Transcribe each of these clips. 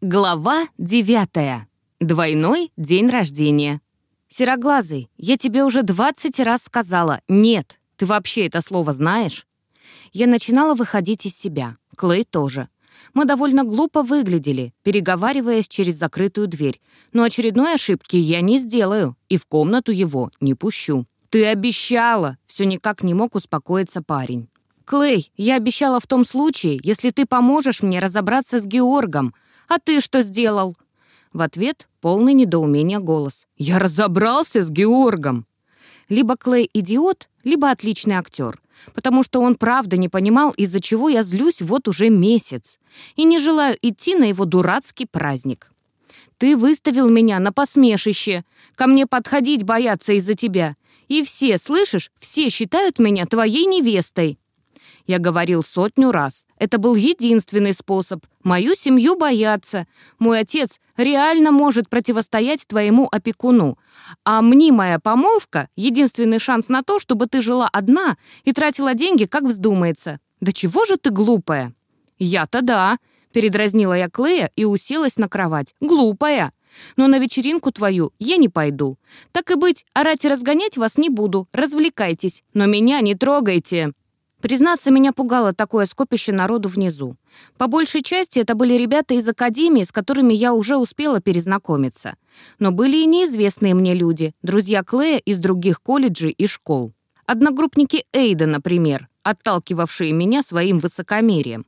Глава девятая. Двойной день рождения. Сероглазый, я тебе уже двадцать раз сказала «нет». Ты вообще это слово знаешь? Я начинала выходить из себя. Клей тоже. Мы довольно глупо выглядели, переговариваясь через закрытую дверь. Но очередной ошибки я не сделаю и в комнату его не пущу. «Ты обещала!» — все никак не мог успокоиться парень. «Клей, я обещала в том случае, если ты поможешь мне разобраться с Георгом», а ты что сделал?» В ответ полный недоумения голос. «Я разобрался с Георгом!» Либо Клей идиот, либо отличный актер, потому что он правда не понимал, из-за чего я злюсь вот уже месяц и не желаю идти на его дурацкий праздник. «Ты выставил меня на посмешище. Ко мне подходить боятся из-за тебя. И все, слышишь, все считают меня твоей невестой». Я говорил сотню раз. Это был единственный способ. Мою семью боятся. Мой отец реально может противостоять твоему опекуну. А мнимая помолвка — единственный шанс на то, чтобы ты жила одна и тратила деньги, как вздумается. Да чего же ты глупая? Я-то да. Передразнила я Клея и уселась на кровать. Глупая. Но на вечеринку твою я не пойду. Так и быть, орать и разгонять вас не буду. Развлекайтесь, но меня не трогайте. Признаться, меня пугало такое скопище народу внизу. По большей части это были ребята из академии, с которыми я уже успела перезнакомиться. Но были и неизвестные мне люди, друзья Клея из других колледжей и школ. Одногруппники Эйда, например, отталкивавшие меня своим высокомерием.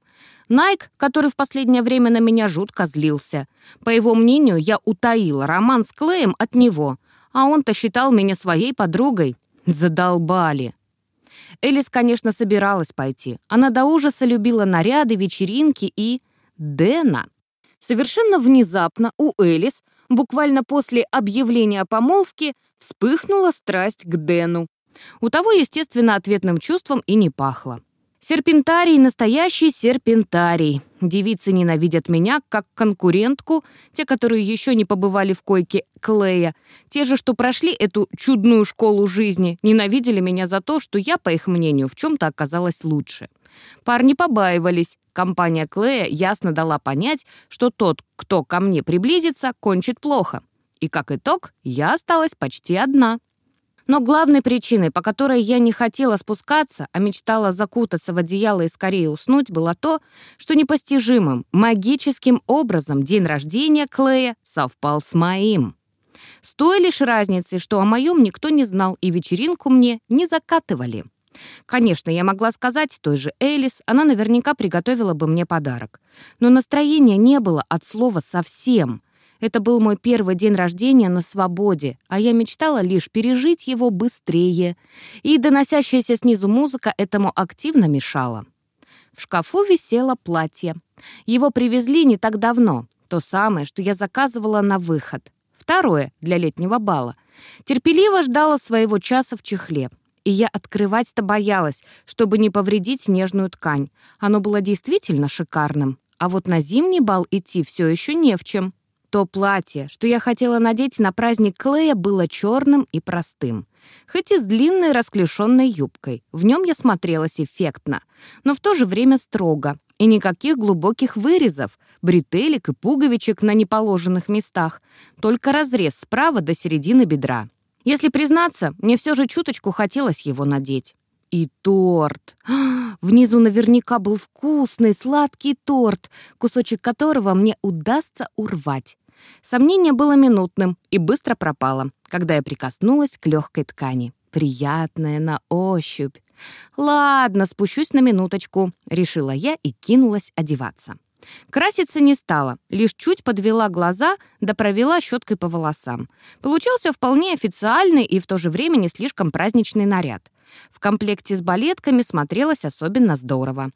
Найк, который в последнее время на меня жутко злился. По его мнению, я утаила роман с Клеем от него, а он-то считал меня своей подругой. Задолбали. Элис, конечно, собиралась пойти. Она до ужаса любила наряды, вечеринки и... Дэна. Совершенно внезапно у Элис, буквально после объявления о помолвке, вспыхнула страсть к Дэну. У того, естественно, ответным чувством и не пахло. Серпентарий — настоящий серпентарий. Девицы ненавидят меня как конкурентку, те, которые еще не побывали в койке Клея. Те же, что прошли эту чудную школу жизни, ненавидели меня за то, что я, по их мнению, в чем-то оказалась лучше. Парни побаивались. Компания Клея ясно дала понять, что тот, кто ко мне приблизится, кончит плохо. И как итог, я осталась почти одна. Но главной причиной, по которой я не хотела спускаться, а мечтала закутаться в одеяло и скорее уснуть, было то, что непостижимым, магическим образом день рождения Клея совпал с моим. С той лишь разницей, что о моем никто не знал и вечеринку мне не закатывали. Конечно, я могла сказать той же Элис, она наверняка приготовила бы мне подарок. Но настроения не было от слова «совсем», это был мой первый день рождения на свободе, а я мечтала лишь пережить его быстрее. И доносящаяся снизу музыка этому активно мешала. В шкафу висело платье. Его привезли не так давно. То самое, что я заказывала на выход. Второе, для летнего бала. Терпеливо ждала своего часа в чехле. И я открывать-то боялась, чтобы не повредить нежную ткань. Оно было действительно шикарным. А вот на зимний бал идти все еще не в чем. То платье, что я хотела надеть на праздник Клея, было черным и простым. Хоть и с длинной расклешенной юбкой. В нем я смотрелась эффектно, но в то же время строго. И никаких глубоких вырезов, бретелек и пуговичек на неположенных местах. Только разрез справа до середины бедра. Если признаться, мне все же чуточку хотелось его надеть. И торт. Внизу наверняка был вкусный, сладкий торт, кусочек которого мне удастся урвать. Сомнение было минутным и быстро пропало, когда я прикоснулась к легкой ткани. Приятная на ощупь. «Ладно, спущусь на минуточку», — решила я и кинулась одеваться. Краситься не стала, лишь чуть подвела глаза да провела щеткой по волосам. Получился вполне официальный и в то же время не слишком праздничный наряд. В комплекте с балетками смотрелось особенно здорово.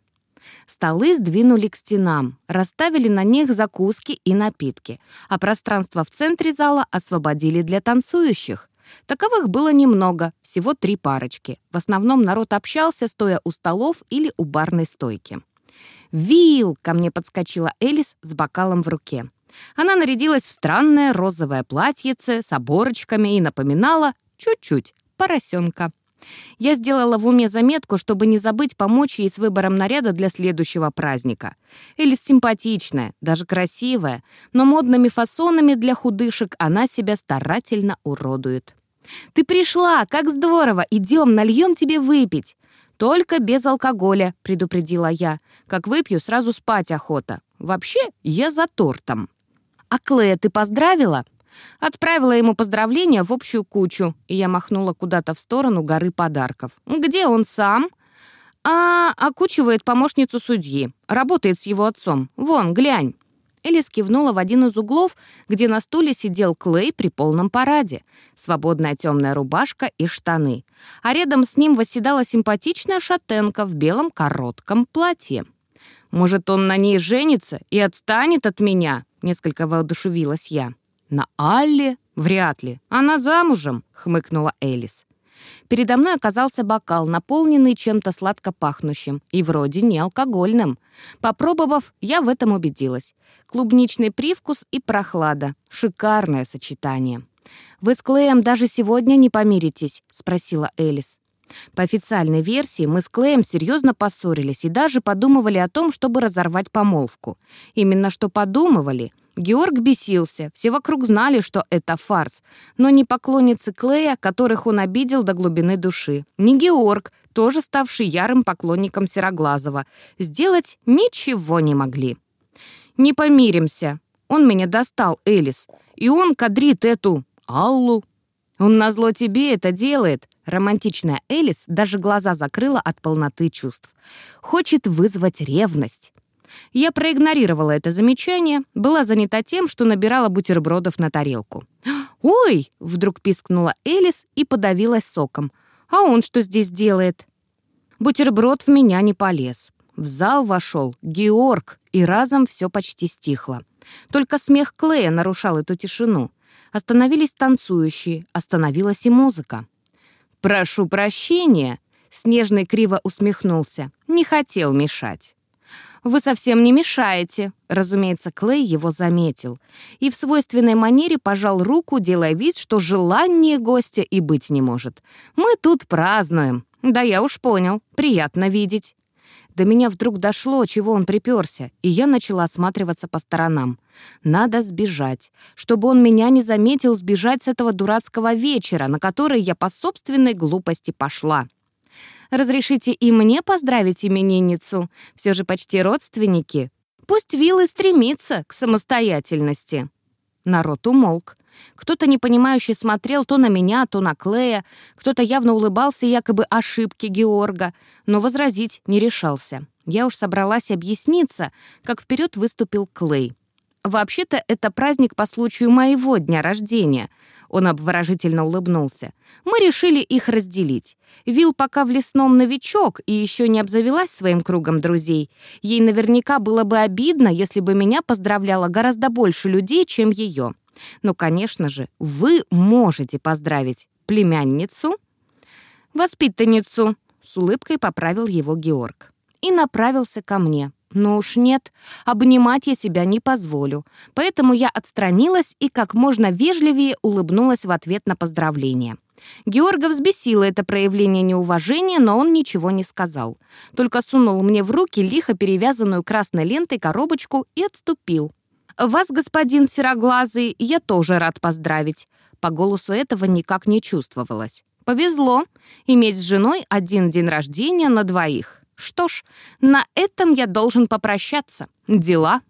Столы сдвинули к стенам, расставили на них закуски и напитки, а пространство в центре зала освободили для танцующих. Таковых было немного, всего три парочки. В основном народ общался, стоя у столов или у барной стойки. «Вил!» — ко мне подскочила Элис с бокалом в руке. Она нарядилась в странное розовое платьице с оборочками и напоминала чуть-чуть поросенка. Я сделала в уме заметку, чтобы не забыть помочь ей с выбором наряда для следующего праздника. Элис симпатичная, даже красивая, но модными фасонами для худышек она себя старательно уродует. «Ты пришла! Как здорово! Идем, нальем тебе выпить!» «Только без алкоголя», — предупредила я. «Как выпью, сразу спать охота. Вообще, я за тортом». «А Клея ты поздравила?» Отправила ему поздравления в общую кучу, и я махнула куда-то в сторону горы подарков. «Где он сам?» «А, окучивает помощницу судьи. Работает с его отцом. Вон, глянь». Элис кивнула в один из углов, где на стуле сидел Клей при полном параде. Свободная темная рубашка и штаны. А рядом с ним восседала симпатичная шатенка в белом коротком платье. «Может, он на ней женится и отстанет от меня?» — несколько воодушевилась я. «На Алле? Вряд ли. Она замужем», — хмыкнула Элис. Передо мной оказался бокал, наполненный чем-то сладко пахнущим и вроде не алкогольным. Попробовав, я в этом убедилась. Клубничный привкус и прохлада. Шикарное сочетание. «Вы с Клеем даже сегодня не помиритесь?» — спросила Элис. По официальной версии, мы с Клеем серьезно поссорились и даже подумывали о том, чтобы разорвать помолвку. Именно что подумывали — Георг бесился, все вокруг знали, что это фарс, но не поклонницы Клея, которых он обидел до глубины души, не Георг, тоже ставший ярым поклонником Сероглазого, сделать ничего не могли. «Не помиримся. Он меня достал, Элис, и он кадрит эту Аллу. Он назло тебе это делает». Романтичная Элис даже глаза закрыла от полноты чувств. Хочет вызвать ревность. Я проигнорировала это замечание, была занята тем, что набирала бутербродов на тарелку. «Ой!» — вдруг пискнула Элис и подавилась соком. «А он что здесь делает?» Бутерброд в меня не полез. В зал вошел Георг, и разом все почти стихло. Только смех Клея нарушал эту тишину. Остановились танцующие, остановилась и музыка. «Прошу прощения!» — Снежный криво усмехнулся. «Не хотел мешать». «Вы совсем не мешаете», — разумеется, Клей его заметил. И в свойственной манере пожал руку, делая вид, что желание гостя и быть не может. «Мы тут празднуем». «Да я уж понял. Приятно видеть». До меня вдруг дошло, чего он приперся, и я начала осматриваться по сторонам. Надо сбежать. Чтобы он меня не заметил, сбежать с этого дурацкого вечера, на который я по собственной глупости пошла. Разрешите и мне поздравить именинницу. Все же почти родственники. Пусть Вилла стремится к самостоятельности». Народ умолк. Кто-то непонимающе смотрел то на меня, то на Клея, кто-то явно улыбался якобы ошибки Георга, но возразить не решался. Я уж собралась объясниться, как вперед выступил Клей. «Вообще-то это праздник по случаю моего дня рождения», он обворожительно улыбнулся. «Мы решили их разделить. Вил пока в лесном новичок и еще не обзавелась своим кругом друзей. Ей наверняка было бы обидно, если бы меня поздравляло гораздо больше людей, чем ее. Но, конечно же, вы можете поздравить племянницу, воспитанницу», — с улыбкой поправил его Георг. И направился ко мне. Ну уж нет, обнимать я себя не позволю. Поэтому я отстранилась и как можно вежливее улыбнулась в ответ на поздравление. Георга взбесило это проявление неуважения, но он ничего не сказал. Только сунул мне в руки лихо перевязанную красной лентой коробочку и отступил. «Вас, господин Сероглазый, я тоже рад поздравить». По голосу этого никак не чувствовалось. «Повезло иметь с женой один день рождения на двоих». Что ж, на этом я должен попрощаться. Дела.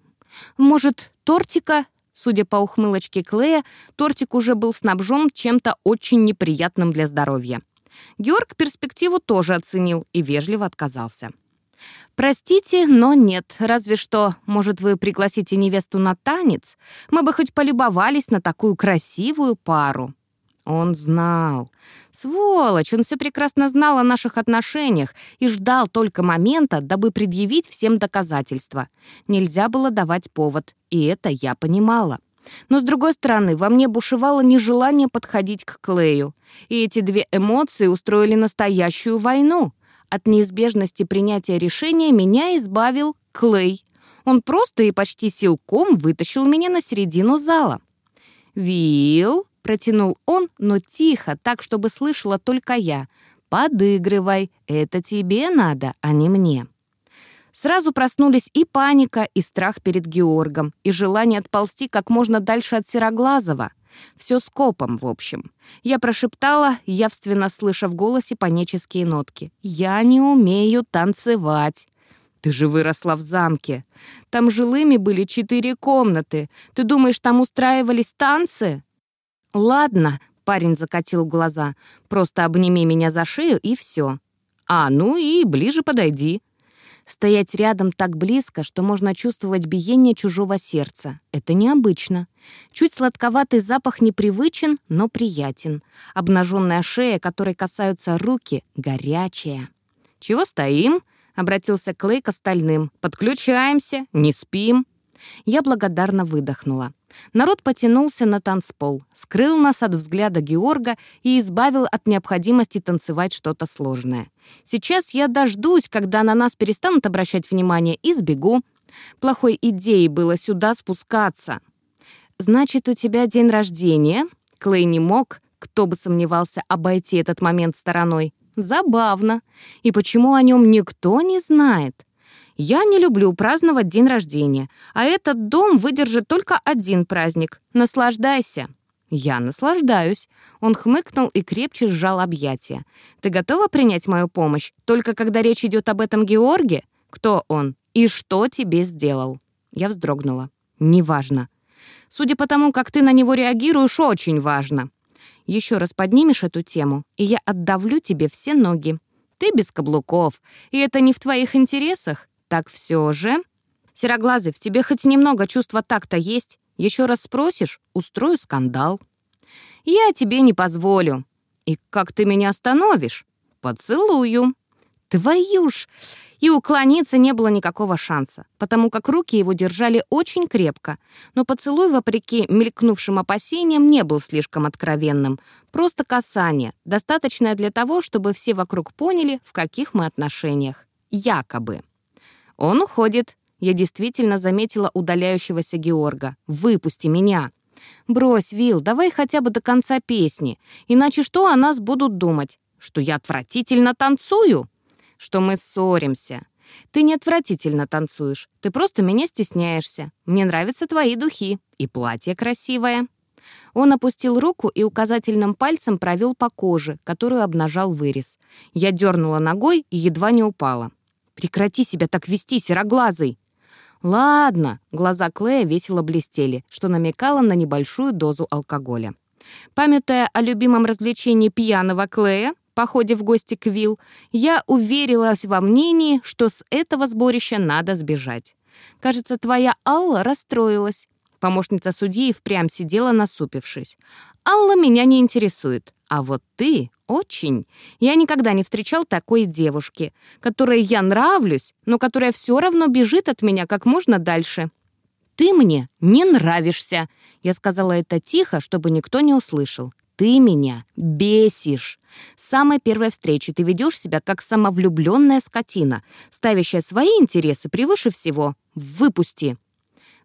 Может, тортика? Судя по ухмылочке Клея, тортик уже был снабжен чем-то очень неприятным для здоровья. Георг перспективу тоже оценил и вежливо отказался. «Простите, но нет. Разве что, может, вы пригласите невесту на танец? Мы бы хоть полюбовались на такую красивую пару». Он знал. Сволочь, он все прекрасно знал о наших отношениях и ждал только момента, дабы предъявить всем доказательства. Нельзя было давать повод, и это я понимала. Но, с другой стороны, во мне бушевало нежелание подходить к Клею. И эти две эмоции устроили настоящую войну. От неизбежности принятия решения меня избавил Клей. Он просто и почти силком вытащил меня на середину зала. «Вилл?» Протянул он, но тихо, так, чтобы слышала только я. подыгрывай. Это тебе надо, а не мне». Сразу проснулись и паника, и страх перед Георгом, и желание отползти как можно дальше от Сероглазого. Все скопом, в общем. Я прошептала, явственно слыша в голосе панические нотки. «Я не умею танцевать». «Ты же выросла в замке. Там жилыми были четыре комнаты. Ты думаешь, там устраивались танцы?» «Ладно», — парень закатил глаза. «Просто обними меня за шею, и все». «А, ну и ближе подойди», Стоять рядом так близко, что можно чувствовать биение чужого сердца. Это необычно. Чуть сладковатый запах непривычен, но приятен. Обнаженная шея, которой касаются руки, горячая. «Чего стоим?» — обратился Клей к остальным. «Подключаемся, не спим». Я благодарно выдохнула. Народ потянулся на танцпол, скрыл нас от взгляда Георга и избавил от необходимости танцевать что-то сложное. Сейчас я дождусь, когда на нас перестанут обращать внимание, и сбегу. Плохой идеей было сюда спускаться. «Значит, у тебя день рождения?» Клей не мог, кто бы сомневался, обойти этот момент стороной. Забавно. И почему о нем никто не знает? Я не люблю праздновать день рождения, а этот дом выдержит только один праздник. Наслаждайся». «Я наслаждаюсь». Он хмыкнул и крепче сжал объятия. «Ты готова принять мою помощь? Только когда речь идет об этом Георге? Кто он? И что тебе сделал?» Я вздрогнула. «Неважно. Судя по тому, как ты на него реагируешь, очень важно. Еще раз поднимешь эту тему, и я отдавлю тебе все ноги. Ты без каблуков, и это не в твоих интересах. Так все же... Сероглазый, в тебе хоть немного чувства такта есть? Еще раз спросишь — устрою скандал. Я тебе не позволю. И как ты меня остановишь? Поцелую. Твою ж! И уклониться не было никакого шанса, потому как руки его держали очень крепко. Но поцелуй, вопреки мелькнувшим опасениям, не был слишком откровенным. Просто касание, достаточное для того, чтобы все вокруг поняли, в каких мы отношениях. Якобы. «Он уходит». Я действительно заметила удаляющегося Георга. «Выпусти меня!» «Брось, Вил, давай хотя бы до конца песни. Иначе что о нас будут думать? Что я отвратительно танцую? Что мы ссоримся? Ты не отвратительно танцуешь. Ты просто меня стесняешься. Мне нравятся твои духи. И платье красивое». Он опустил руку и указательным пальцем провел по коже, которую обнажал вырез. Я дернула ногой и едва не упала. Прекрати себя так вести, сероглазый!» «Ладно», — глаза Клея весело блестели, что намекало на небольшую дозу алкоголя. Памятая о любимом развлечении пьяного Клея, походе в гости к Вилл, я уверилась во мнении, что с этого сборища надо сбежать. Кажется, твоя Алла расстроилась. Помощница судьи впрямь сидела, насупившись. «Алла меня не интересует, а вот ты очень. Я никогда не встречал такой девушки, которой я нравлюсь, но которая все равно бежит от меня как можно дальше. «Ты мне не нравишься», — я сказала это тихо, чтобы никто не услышал. «Ты меня бесишь. С самой первой встречи ты ведешь себя как самовлюбленная скотина, ставящая свои интересы превыше всего. Выпусти».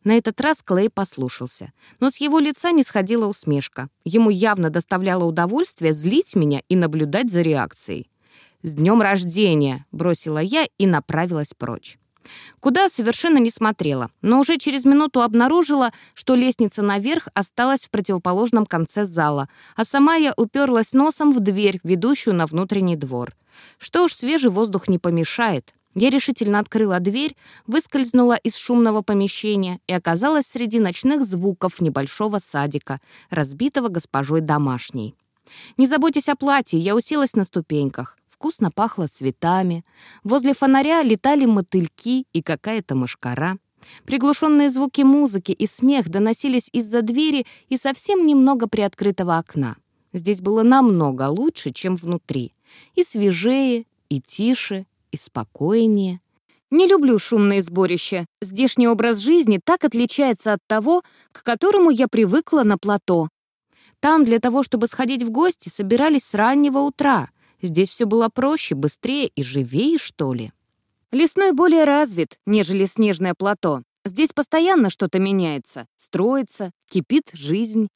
На этот раз Клей послушался. Но с его лица не сходила усмешка. Ему явно доставляло удовольствие злить меня и наблюдать за реакцией. «С днем рождения!» — бросила я и направилась прочь. Куда совершенно не смотрела, но уже через минуту обнаружила, что лестница наверх осталась в противоположном конце зала, а сама я уперлась носом в дверь, ведущую на внутренний двор. Что уж, свежий воздух не помешает. Я решительно открыла дверь, выскользнула из шумного помещения и оказалась среди ночных звуков небольшого садика, разбитого госпожой домашней. Не заботьтесь о платье, я уселась на ступеньках. Вкусно пахло цветами. Возле фонаря летали мотыльки и какая-то мошкара. Приглушенные звуки музыки и смех доносились из-за двери и совсем немного приоткрытого окна. Здесь было намного лучше, чем внутри. И свежее, и тише, и спокойнее. Не люблю шумные сборища. Здешний образ жизни так отличается от того, к которому я привыкла на плато. Там для того, чтобы сходить в гости, собирались с раннего утра. Здесь все было проще, быстрее и живее, что ли. Лесной более развит, нежели снежное плато. Здесь постоянно что-то меняется, строится, кипит жизнь.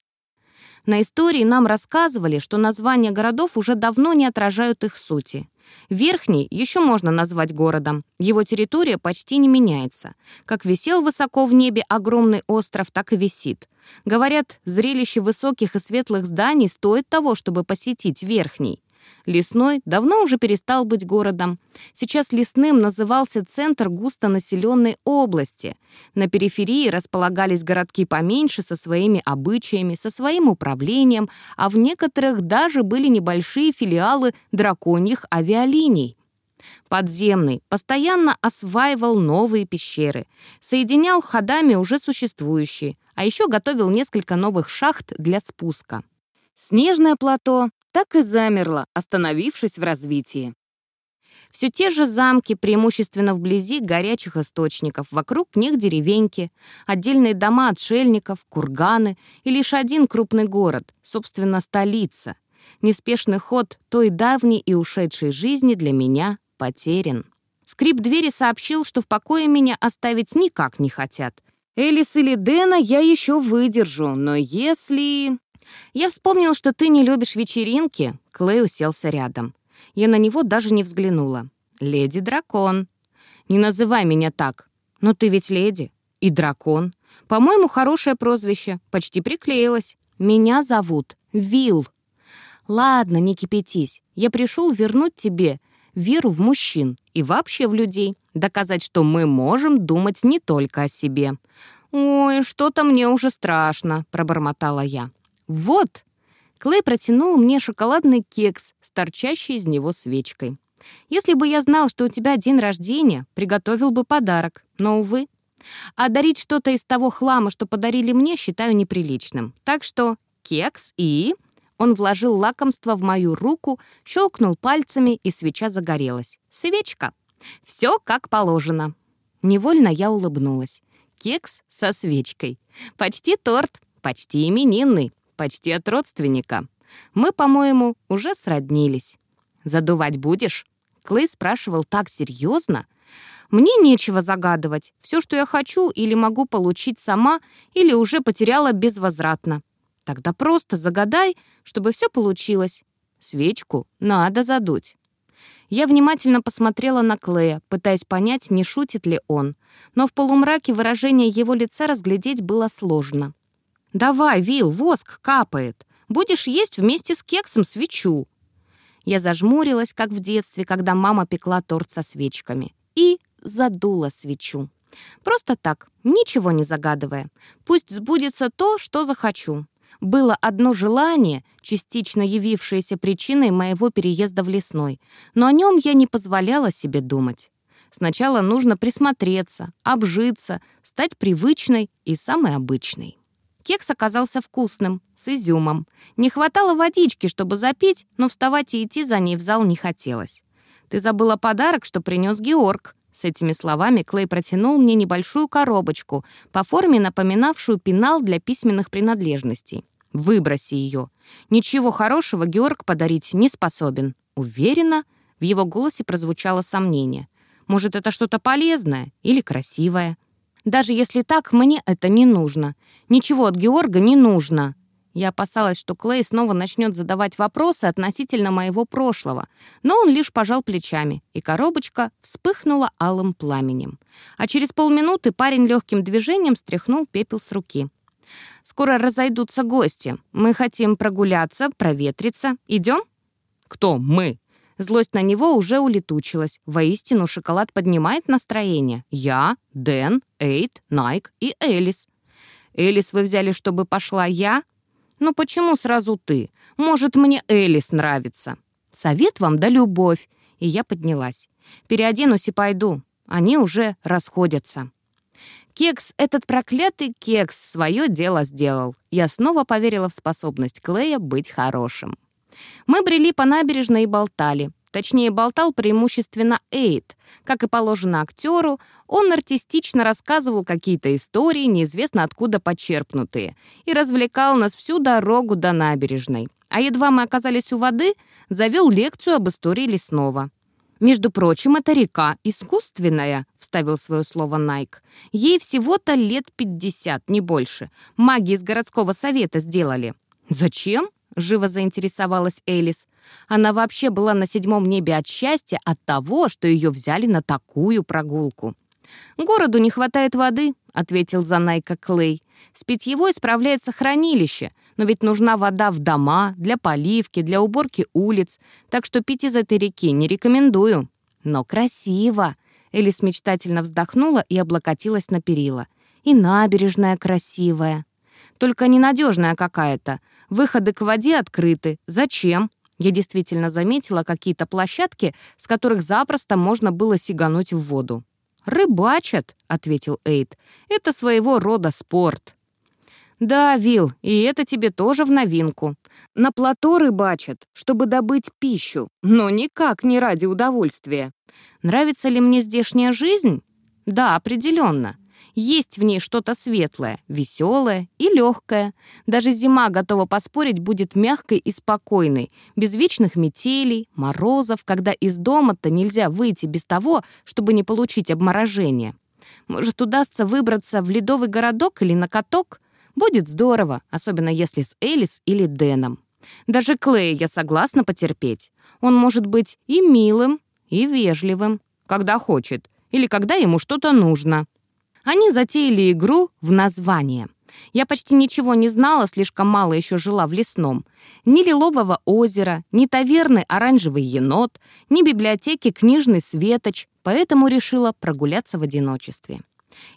На истории нам рассказывали, что названия городов уже давно не отражают их сути. Верхний еще можно назвать городом. Его территория почти не меняется. Как висел высоко в небе огромный остров, так и висит. Говорят, зрелище высоких и светлых зданий стоит того, чтобы посетить Верхний. Лесной давно уже перестал быть городом. Сейчас Лесным назывался центр густонаселенной области. На периферии располагались городки поменьше со своими обычаями, со своим управлением, а в некоторых даже были небольшие филиалы драконьих авиалиний. Подземный постоянно осваивал новые пещеры, соединял ходами уже существующие, а еще готовил несколько новых шахт для спуска. Снежное плато так и замерло, остановившись в развитии. Все те же замки, преимущественно вблизи горячих источников, вокруг них деревеньки, отдельные дома отшельников, курганы и лишь один крупный город, собственно, столица. Неспешный ход той давней и ушедшей жизни для меня потерян. Скрип двери сообщил, что в покое меня оставить никак не хотят. Элис или Дэна я еще выдержу, но если... «Я вспомнил, что ты не любишь вечеринки». Клей уселся рядом. Я на него даже не взглянула. «Леди Дракон». «Не называй меня так». «Но ты ведь леди. И дракон. По-моему, хорошее прозвище. Почти приклеилось. Меня зовут Вил. «Ладно, не кипятись. Я пришел вернуть тебе веру в мужчин и вообще в людей, доказать, что мы можем думать не только о себе». «Ой, что-то мне уже страшно», — пробормотала я. «Вот!» Клей протянул мне шоколадный кекс с торчащей из него свечкой. «Если бы я знал, что у тебя день рождения, приготовил бы подарок, но, увы. А дарить что-то из того хлама, что подарили мне, считаю неприличным. Так что кекс и...» Он вложил лакомство в мою руку, щелкнул пальцами, и свеча загорелась. «Свечка! Все как положено!» Невольно я улыбнулась. Кекс со свечкой. Почти торт, почти именинный почти от родственника. Мы, по-моему, уже сроднились. Задувать будешь? Клей спрашивал так серьезно. Мне нечего загадывать. Все, что я хочу или могу получить сама, или уже потеряла безвозвратно. Тогда просто загадай, чтобы все получилось. Свечку надо задуть. Я внимательно посмотрела на Клея, пытаясь понять, не шутит ли он. Но в полумраке выражение его лица разглядеть было сложно. «Давай, Вил, воск капает. Будешь есть вместе с кексом свечу». Я зажмурилась, как в детстве, когда мама пекла торт со свечками, и задула свечу. Просто так, ничего не загадывая. Пусть сбудется то, что захочу. Было одно желание, частично явившееся причиной моего переезда в лесной, но о нем я не позволяла себе думать. Сначала нужно присмотреться, обжиться, стать привычной и самой обычной. Кекс оказался вкусным, с изюмом. Не хватало водички, чтобы запить, но вставать и идти за ней в зал не хотелось. «Ты забыла подарок, что принес Георг». С этими словами Клей протянул мне небольшую коробочку, по форме напоминавшую пенал для письменных принадлежностей. «Выброси ее. Ничего хорошего Георг подарить не способен». Уверена, в его голосе прозвучало сомнение. «Может, это что-то полезное или красивое?» Даже если так, мне это не нужно. Ничего от Георга не нужно. Я опасалась, что Клей снова начнет задавать вопросы относительно моего прошлого, но он лишь пожал плечами, и коробочка вспыхнула алым пламенем. А через полминуты парень легким движением стряхнул пепел с руки. «Скоро разойдутся гости. Мы хотим прогуляться, проветриться. Идем?» «Кто мы?» Злость на него уже улетучилась. Воистину, шоколад поднимает настроение. Я, Дэн, Эйт, Найк и Элис. Элис вы взяли, чтобы пошла я? Ну почему сразу ты? Может, мне Элис нравится? Совет вам да любовь. И я поднялась. Переоденусь и пойду. Они уже расходятся. Кекс, этот проклятый кекс, свое дело сделал. Я снова поверила в способность Клея быть хорошим. Мы брели по набережной и болтали. Точнее, болтал преимущественно Эйд. Как и положено актеру, он артистично рассказывал какие-то истории, неизвестно откуда почерпнутые, и развлекал нас всю дорогу до набережной. А едва мы оказались у воды, завел лекцию об истории лесного. «Между прочим, эта река искусственная», — вставил свое слово Найк. «Ей всего-то лет пятьдесят, не больше. Маги из городского совета сделали. «Зачем?» — живо заинтересовалась Элис. Она вообще была на седьмом небе от счастья от того, что ее взяли на такую прогулку. «Городу не хватает воды», — ответил Занайка Клей. «С питьевой справляется хранилище, но ведь нужна вода в дома, для поливки, для уборки улиц, так что пить из этой реки не рекомендую». «Но красиво!» — Элис мечтательно вздохнула и облокотилась на перила. «И набережная красивая. Только ненадежная какая-то. Выходы к воде открыты. Зачем?» Я действительно заметила какие-то площадки, с которых запросто можно было сигануть в воду. «Рыбачат», — ответил Эйд. «Это своего рода спорт». «Да, Вил, и это тебе тоже в новинку. На плато рыбачат, чтобы добыть пищу, но никак не ради удовольствия. Нравится ли мне здешняя жизнь? Да, определенно. Есть в ней что-то светлое, веселое и легкое. Даже зима, готова поспорить, будет мягкой и спокойной, без вечных метелей, морозов, когда из дома-то нельзя выйти без того, чтобы не получить обморожение. Может, удастся выбраться в ледовый городок или на каток? Будет здорово, особенно если с Элис или Дэном. Даже Клея я согласна потерпеть. Он может быть и милым, и вежливым, когда хочет, или когда ему что-то нужно. Они затеяли игру в название. Я почти ничего не знала, слишком мало еще жила в лесном. Ни лилового озера, ни таверны «Оранжевый енот», ни библиотеки «Книжный светоч», поэтому решила прогуляться в одиночестве.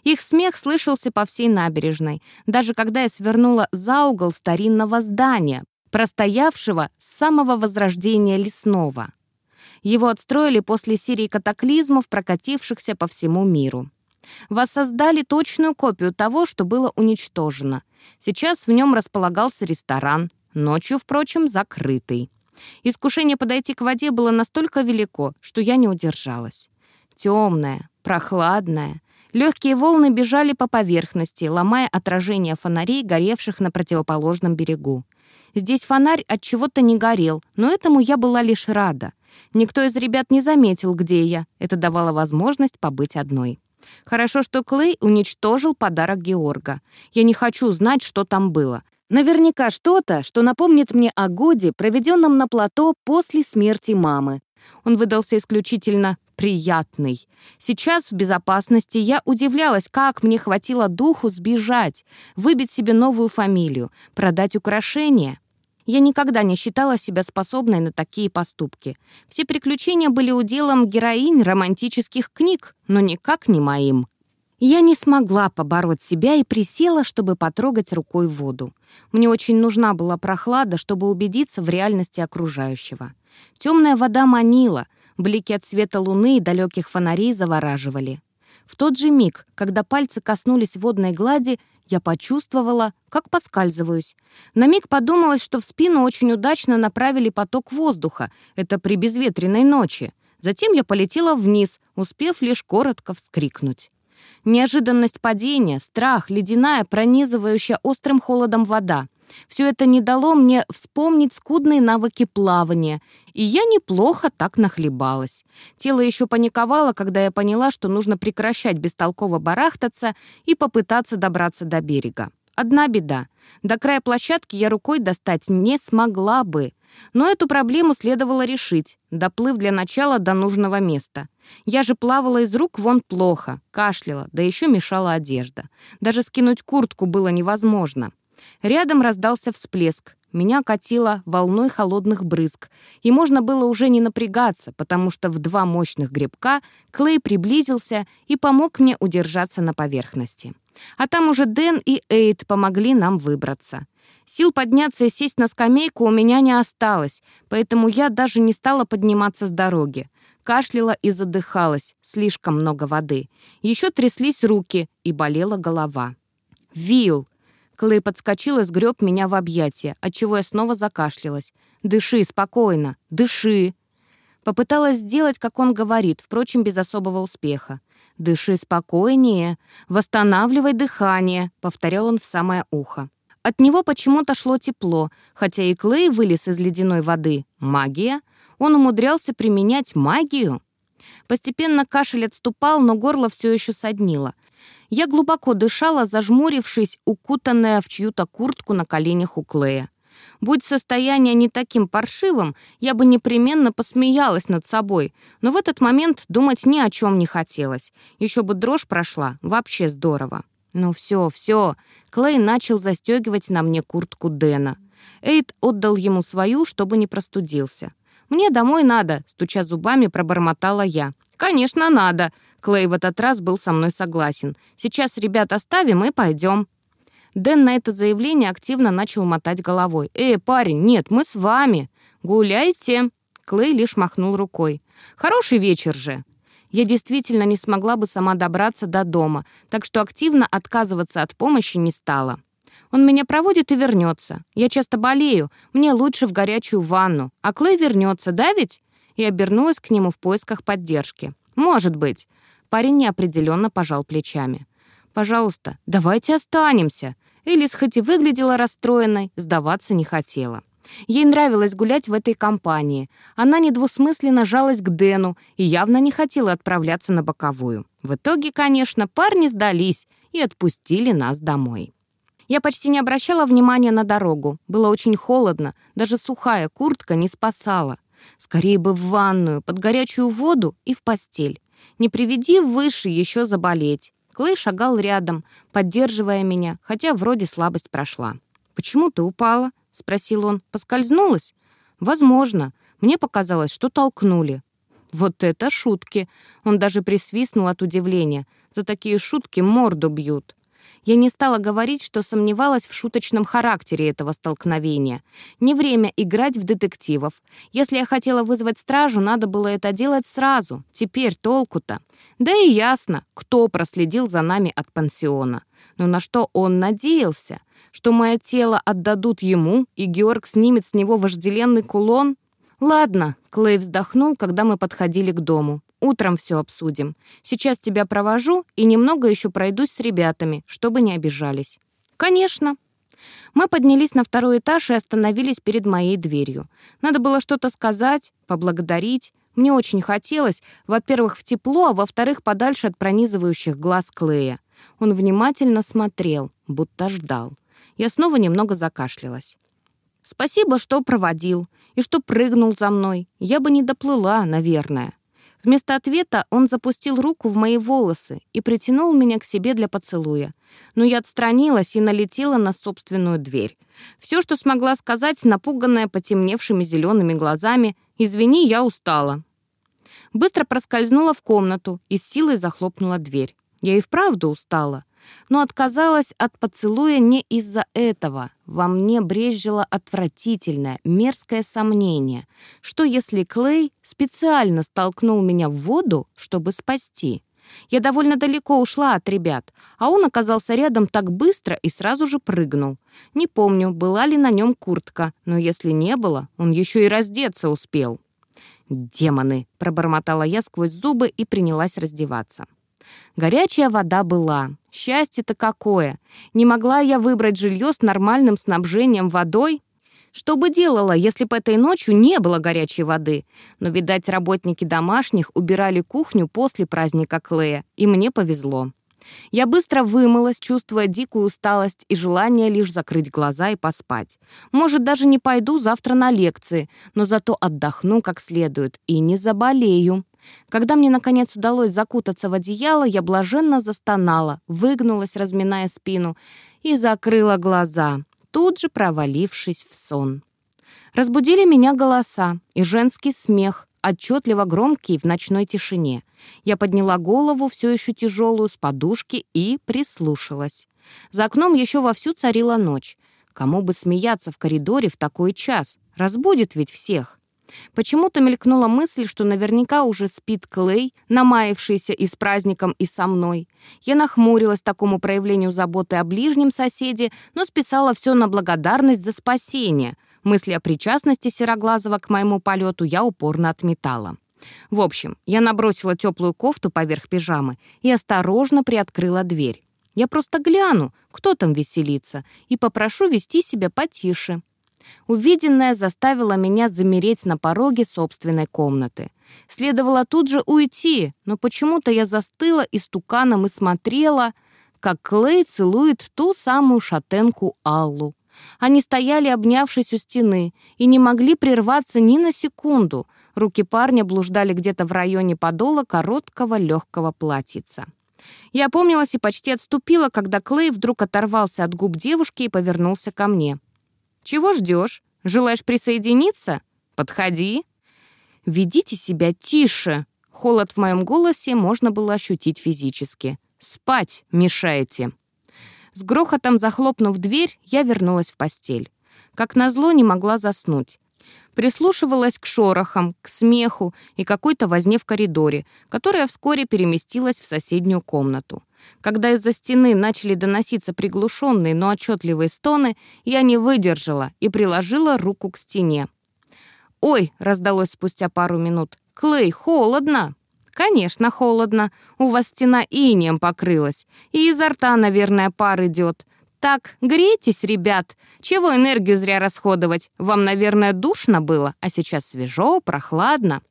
Их смех слышался по всей набережной, даже когда я свернула за угол старинного здания, простоявшего с самого возрождения лесного. Его отстроили после серии катаклизмов, прокатившихся по всему миру. Воссоздали точную копию того, что было уничтожено. Сейчас в нем располагался ресторан, ночью, впрочем, закрытый. Искушение подойти к воде было настолько велико, что я не удержалась. Темная, прохладная, Легкие волны бежали по поверхности, ломая отражение фонарей, горевших на противоположном берегу. Здесь фонарь от чего-то не горел, но этому я была лишь рада. Никто из ребят не заметил, где я. Это давало возможность побыть одной. Хорошо, что Клей уничтожил подарок Георга. Я не хочу знать, что там было. Наверняка что-то, что напомнит мне о годе, проведенном на плато после смерти мамы. Он выдался исключительно приятный. Сейчас в безопасности я удивлялась, как мне хватило духу сбежать, выбить себе новую фамилию, продать украшения. Я никогда не считала себя способной на такие поступки. Все приключения были уделом героинь романтических книг, но никак не моим. Я не смогла побороть себя и присела, чтобы потрогать рукой воду. Мне очень нужна была прохлада, чтобы убедиться в реальности окружающего. Темная вода манила, блики от света луны и далеких фонарей завораживали. В тот же миг, когда пальцы коснулись водной глади, я почувствовала, как поскальзываюсь. На миг подумалось, что в спину очень удачно направили поток воздуха. Это при безветренной ночи. Затем я полетела вниз, успев лишь коротко вскрикнуть. Неожиданность падения, страх, ледяная, пронизывающая острым холодом вода. Все это не дало мне вспомнить скудные навыки плавания, и я неплохо так нахлебалась. Тело еще паниковало, когда я поняла, что нужно прекращать бестолково барахтаться и попытаться добраться до берега. Одна беда. До края площадки я рукой достать не смогла бы. Но эту проблему следовало решить, доплыв для начала до нужного места. Я же плавала из рук вон плохо, кашляла, да еще мешала одежда. Даже скинуть куртку было невозможно. Рядом раздался всплеск. Меня катило волной холодных брызг, и можно было уже не напрягаться, потому что в два мощных грибка Клей приблизился и помог мне удержаться на поверхности. А там уже Дэн и Эйд помогли нам выбраться. Сил подняться и сесть на скамейку у меня не осталось, поэтому я даже не стала подниматься с дороги. Кашляла и задыхалась, слишком много воды. Еще тряслись руки и болела голова. «Вилл!» Клей подскочил и сгреб меня в объятия, отчего я снова закашлялась. «Дыши, спокойно, дыши!» Попыталась сделать, как он говорит, впрочем, без особого успеха. «Дыши спокойнее, восстанавливай дыхание», — повторял он в самое ухо. От него почему-то шло тепло, хотя и Клей вылез из ледяной воды. Магия? Он умудрялся применять магию? Постепенно кашель отступал, но горло все еще соднило. Я глубоко дышала, зажмурившись, укутанная в чью-то куртку на коленях у Клея. Будь состояние не таким паршивым, я бы непременно посмеялась над собой, но в этот момент думать ни о чем не хотелось. Еще бы дрожь прошла, вообще здорово. Ну все, все. Клей начал застегивать на мне куртку Дэна. Эйд отдал ему свою, чтобы не простудился. «Мне домой надо», — стуча зубами, пробормотала я. «Конечно, надо», Клей в этот раз был со мной согласен. «Сейчас ребят оставим и пойдем». Дэн на это заявление активно начал мотать головой. «Эй, парень, нет, мы с вами. Гуляйте». Клей лишь махнул рукой. «Хороший вечер же». Я действительно не смогла бы сама добраться до дома, так что активно отказываться от помощи не стала. Он меня проводит и вернется. Я часто болею, мне лучше в горячую ванну. А Клей вернется, да ведь? И обернулась к нему в поисках поддержки. «Может быть». Парень неопределенно пожал плечами. «Пожалуйста, давайте останемся». Элис хоть и выглядела расстроенной, сдаваться не хотела. Ей нравилось гулять в этой компании. Она недвусмысленно жалась к Дэну и явно не хотела отправляться на боковую. В итоге, конечно, парни сдались и отпустили нас домой. Я почти не обращала внимания на дорогу. Было очень холодно, даже сухая куртка не спасала. Скорее бы в ванную, под горячую воду и в постель. Не приведи выше еще заболеть. Клей шагал рядом, поддерживая меня, хотя вроде слабость прошла. «Почему ты упала?» — спросил он. «Поскользнулась?» «Возможно. Мне показалось, что толкнули». «Вот это шутки!» Он даже присвистнул от удивления. «За такие шутки морду бьют». Я не стала говорить, что сомневалась в шуточном характере этого столкновения. Не время играть в детективов. Если я хотела вызвать стражу, надо было это делать сразу. Теперь толку-то. Да и ясно, кто проследил за нами от пансиона. Но на что он надеялся? Что мое тело отдадут ему, и Георг снимет с него вожделенный кулон? Ладно, Клей вздохнул, когда мы подходили к дому. Утром все обсудим. Сейчас тебя провожу и немного еще пройдусь с ребятами, чтобы не обижались». «Конечно». Мы поднялись на второй этаж и остановились перед моей дверью. Надо было что-то сказать, поблагодарить. Мне очень хотелось, во-первых, в тепло, а во-вторых, подальше от пронизывающих глаз Клея. Он внимательно смотрел, будто ждал. Я снова немного закашлялась. «Спасибо, что проводил и что прыгнул за мной. Я бы не доплыла, наверное». Вместо ответа он запустил руку в мои волосы и притянул меня к себе для поцелуя. Но я отстранилась и налетела на собственную дверь. Все, что смогла сказать, напуганная потемневшими зелеными глазами «Извини, я устала». Быстро проскользнула в комнату и с силой захлопнула дверь. Я и вправду устала но отказалась от поцелуя не из-за этого. Во мне брезжило отвратительное, мерзкое сомнение, что если Клей специально столкнул меня в воду, чтобы спасти. Я довольно далеко ушла от ребят, а он оказался рядом так быстро и сразу же прыгнул. Не помню, была ли на нем куртка, но если не было, он еще и раздеться успел. «Демоны!» — пробормотала я сквозь зубы и принялась раздеваться. Горячая вода была. Счастье-то какое! Не могла я выбрать жилье с нормальным снабжением водой? Что бы делала, если бы этой ночью не было горячей воды? Но, видать, работники домашних убирали кухню после праздника Клея, и мне повезло. Я быстро вымылась, чувствуя дикую усталость и желание лишь закрыть глаза и поспать. Может, даже не пойду завтра на лекции, но зато отдохну как следует и не заболею. Когда мне, наконец, удалось закутаться в одеяло, я блаженно застонала, выгнулась, разминая спину, и закрыла глаза, тут же провалившись в сон. Разбудили меня голоса и женский смех, отчетливо громкий в ночной тишине. Я подняла голову, все еще тяжелую, с подушки и прислушалась. За окном еще вовсю царила ночь. Кому бы смеяться в коридоре в такой час? Разбудит ведь всех. Почему-то мелькнула мысль, что наверняка уже спит Клей, намаявшийся и с праздником, и со мной. Я нахмурилась такому проявлению заботы о ближнем соседе, но списала все на благодарность за спасение. Мысли о причастности Сероглазого к моему полету я упорно отметала. В общем, я набросила теплую кофту поверх пижамы и осторожно приоткрыла дверь. Я просто гляну, кто там веселится, и попрошу вести себя потише. Увиденное заставило меня замереть на пороге собственной комнаты. Следовало тут же уйти, но почему-то я застыла истуканом и смотрела, как Клей целует ту самую шатенку Аллу. Они стояли, обнявшись у стены, и не могли прерваться ни на секунду. Руки парня блуждали где-то в районе подола короткого легкого платьица. Я опомнилась и почти отступила, когда Клей вдруг оторвался от губ девушки и повернулся ко мне. «Чего ждешь? Желаешь присоединиться? Подходи». «Ведите себя тише!» Холод в моем голосе можно было ощутить физически. «Спать мешаете!» С грохотом захлопнув дверь, я вернулась в постель. Как назло, не могла заснуть. Прислушивалась к шорохам, к смеху и какой-то возне в коридоре, которая вскоре переместилась в соседнюю комнату. Когда из-за стены начали доноситься приглушенные, но отчетливые стоны, я не выдержала и приложила руку к стене. «Ой!» — раздалось спустя пару минут. «Клей, холодно!» «Конечно, холодно. У вас стена инием покрылась. И изо рта, наверное, пар идет. Так, грейтесь, ребят. Чего энергию зря расходовать? Вам, наверное, душно было, а сейчас свежо, прохладно».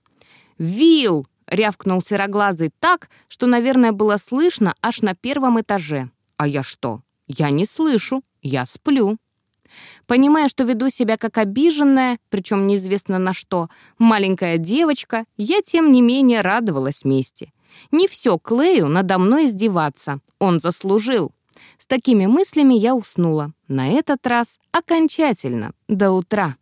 «Вилл!» — рявкнул сероглазый так, что, наверное, было слышно аж на первом этаже. «А я что? Я не слышу. Я сплю». Понимая, что веду себя как обиженная, причем неизвестно на что, маленькая девочка, я, тем не менее, радовалась мести. Не все Клею надо мной издеваться. Он заслужил. С такими мыслями я уснула. На этот раз окончательно, до утра.